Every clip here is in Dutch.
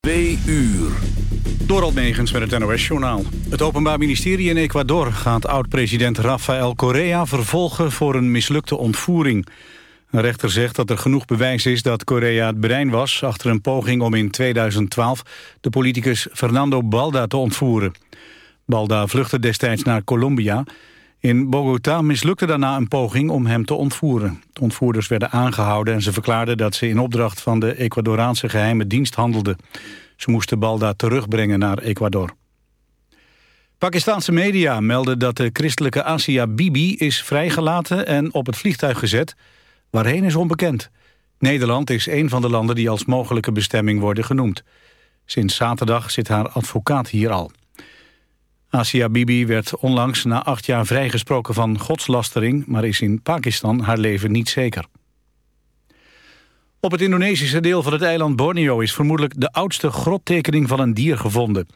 2 uur. Door Megens met het NOS-journaal. Het Openbaar Ministerie in Ecuador gaat oud-president Rafael Correa vervolgen voor een mislukte ontvoering. Een rechter zegt dat er genoeg bewijs is dat Correa het brein was... achter een poging om in 2012 de politicus Fernando Balda te ontvoeren. Balda vluchtte destijds naar Colombia. In Bogota mislukte daarna een poging om hem te ontvoeren. De ontvoerders werden aangehouden en ze verklaarden dat ze in opdracht van de Ecuadoraanse geheime dienst handelden. Ze moesten Balda terugbrengen naar Ecuador. Pakistanse media melden dat de christelijke Asia Bibi is vrijgelaten en op het vliegtuig gezet. Waarheen is onbekend. Nederland is een van de landen die als mogelijke bestemming worden genoemd. Sinds zaterdag zit haar advocaat hier al. Asia Bibi werd onlangs na acht jaar vrijgesproken van godslastering... maar is in Pakistan haar leven niet zeker. Op het Indonesische deel van het eiland Borneo... is vermoedelijk de oudste grottekening van een dier gevonden.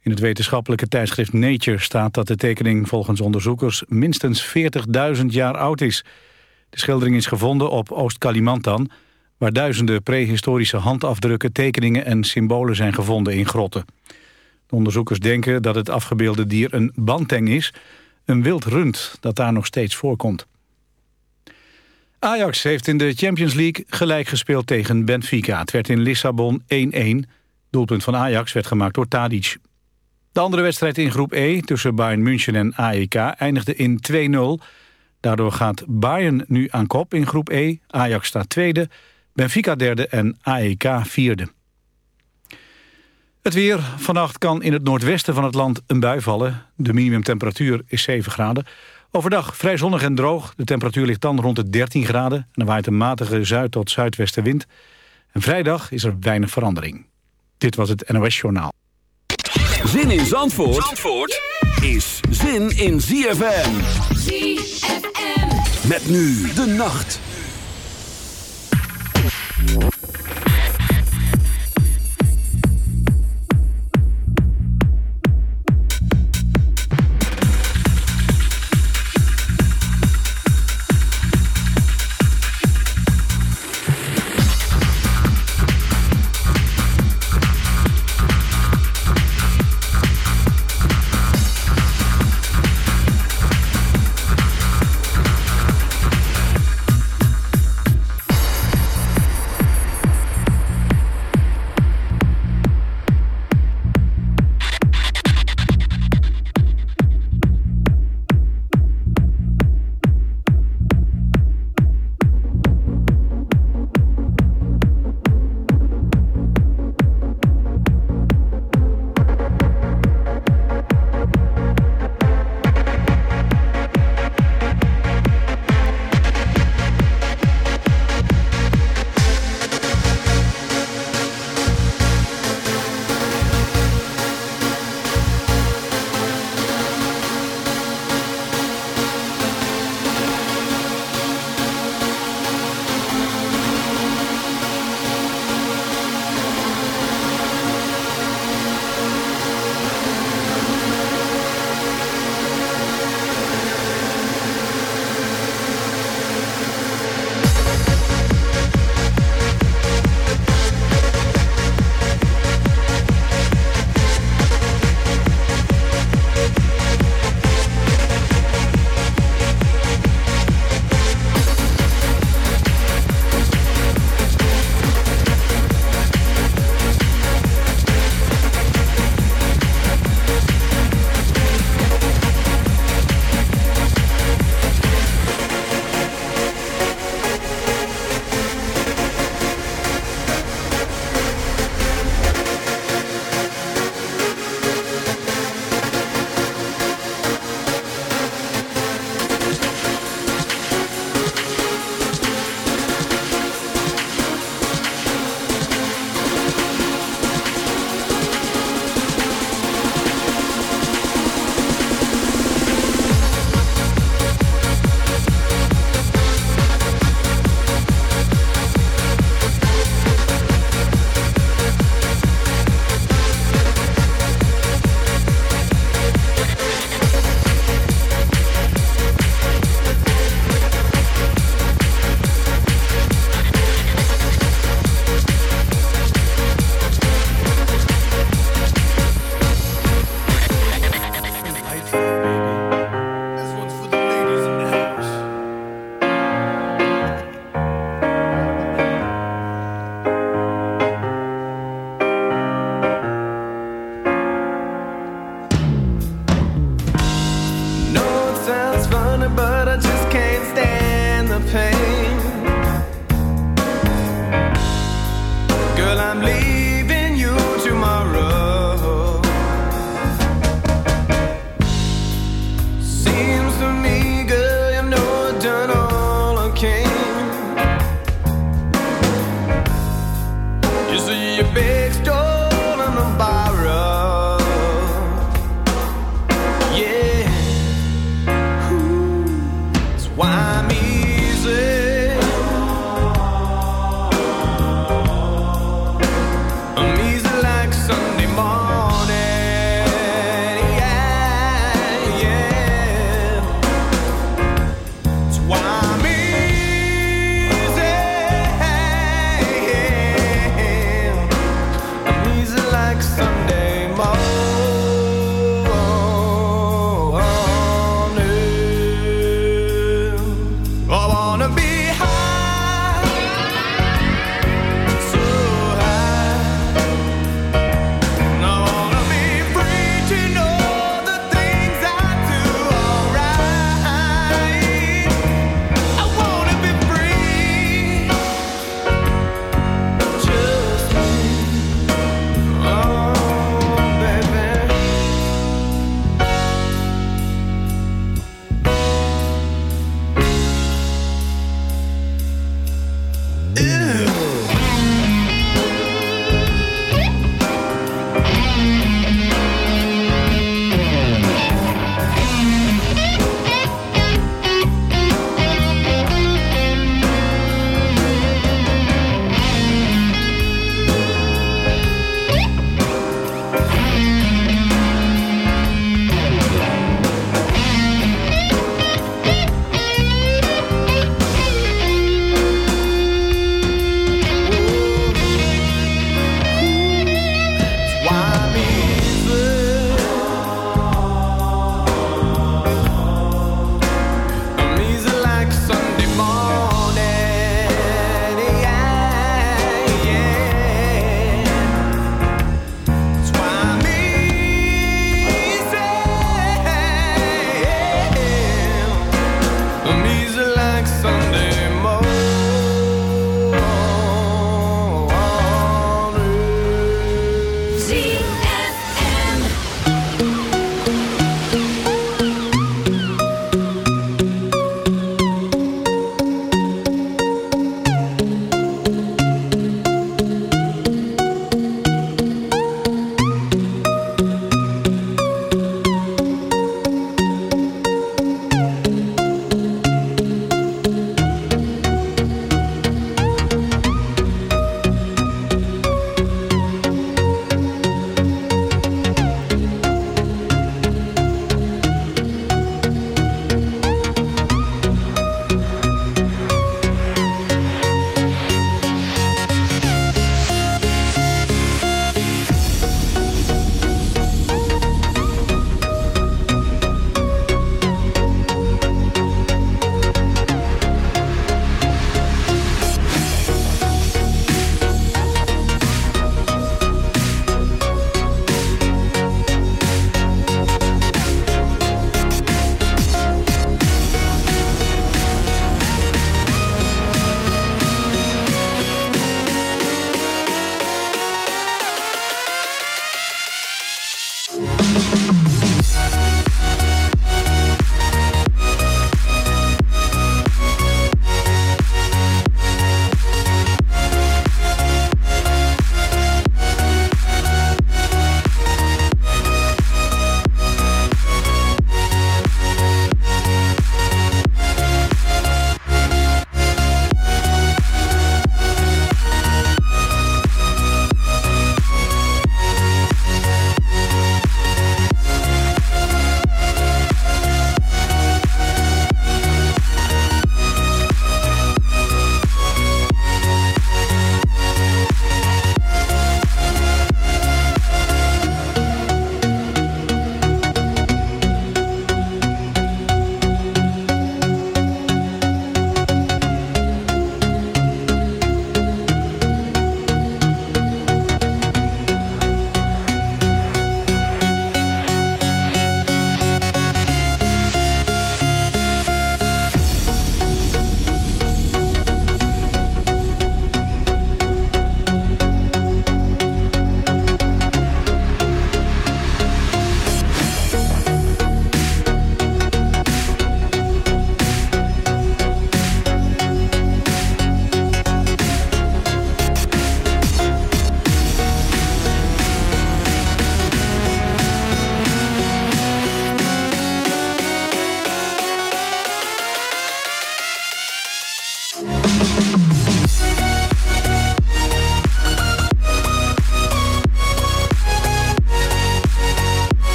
In het wetenschappelijke tijdschrift Nature staat dat de tekening... volgens onderzoekers minstens 40.000 jaar oud is. De schildering is gevonden op Oost-Kalimantan... waar duizenden prehistorische handafdrukken, tekeningen en symbolen zijn gevonden in grotten. Onderzoekers denken dat het afgebeelde dier een banteng is, een wild rund dat daar nog steeds voorkomt. Ajax heeft in de Champions League gelijk gespeeld tegen Benfica. Het werd in Lissabon 1-1. Doelpunt van Ajax werd gemaakt door Tadic. De andere wedstrijd in groep E tussen Bayern München en AEK eindigde in 2-0. Daardoor gaat Bayern nu aan kop in groep E. Ajax staat tweede, Benfica derde en AEK vierde. Het weer. Vannacht kan in het noordwesten van het land een bui vallen. De minimumtemperatuur is 7 graden. Overdag vrij zonnig en droog. De temperatuur ligt dan rond de 13 graden. En er waait een matige zuid- tot zuidwestenwind. En vrijdag is er weinig verandering. Dit was het NOS Journaal. Zin in Zandvoort, Zandvoort is zin in ZFM. ZFM. Met nu de nacht.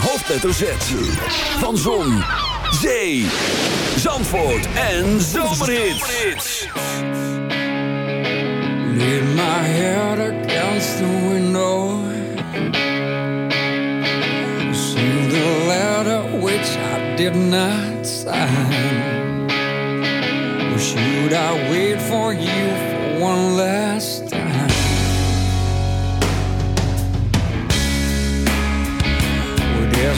Hoofdletter Van Zon, Zee, Zandvoort en Zomerhits. Lean my head against the window. See the letter which I did not sign. Should I wait for you for one last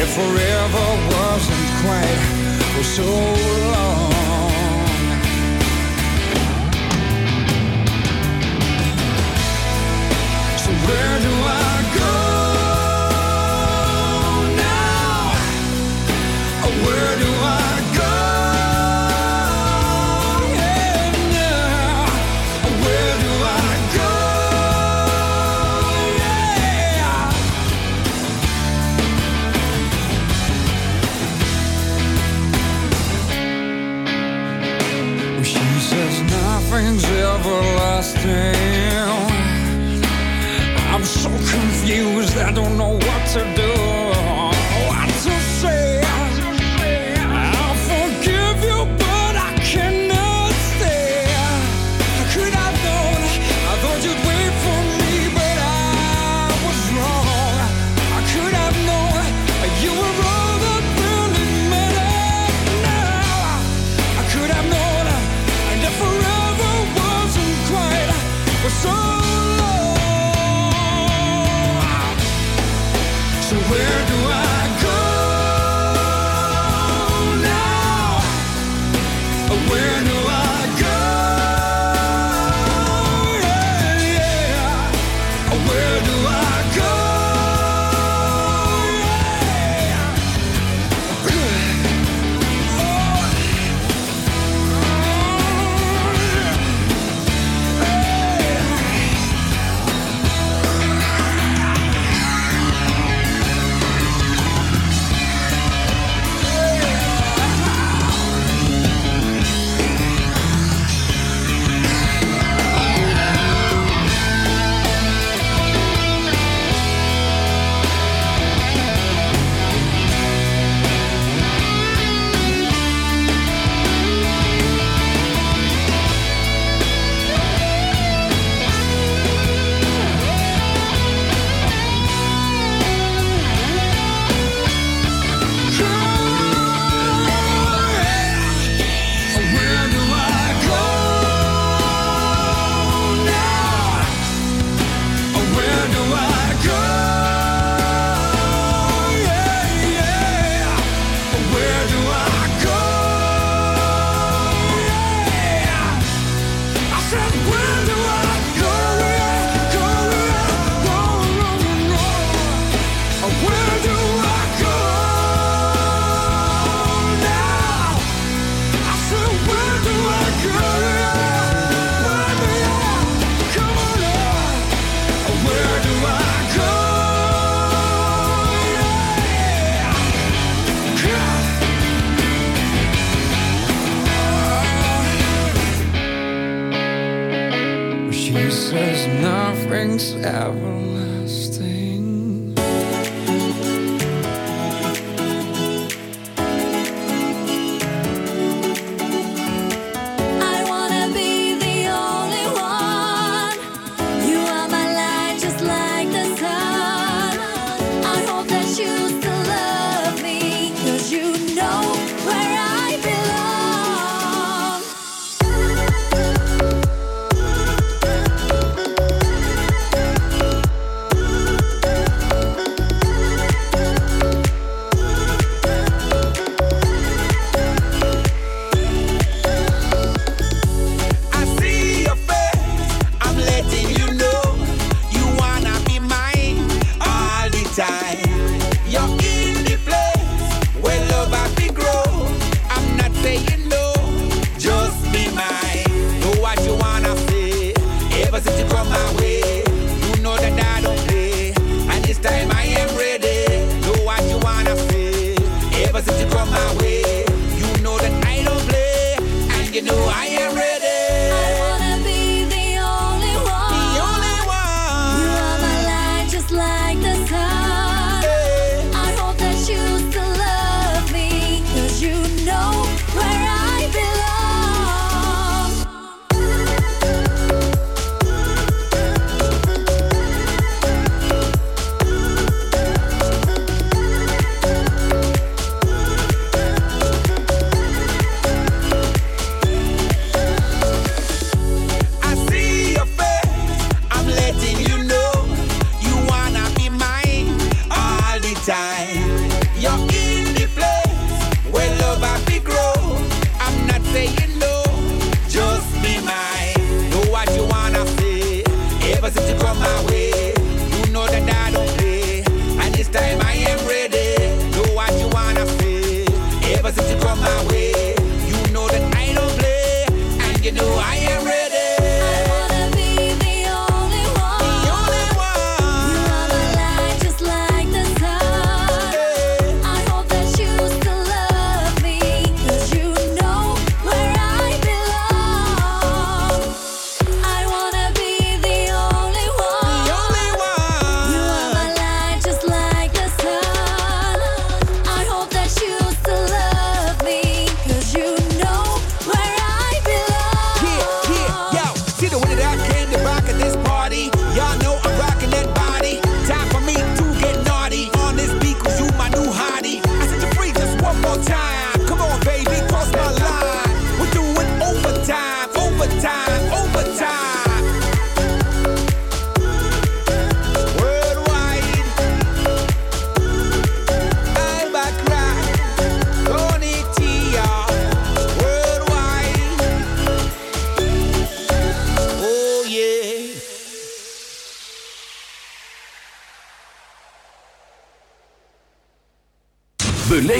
If forever wasn't quite for so long. So where do I go? I'm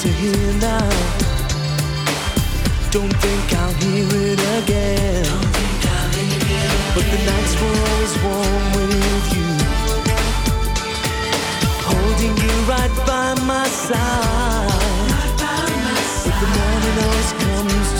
to hear now. Don't think I'll hear it again. But the nights were always warm with you, holding you right by my side. Right by my side. But the morning always comes.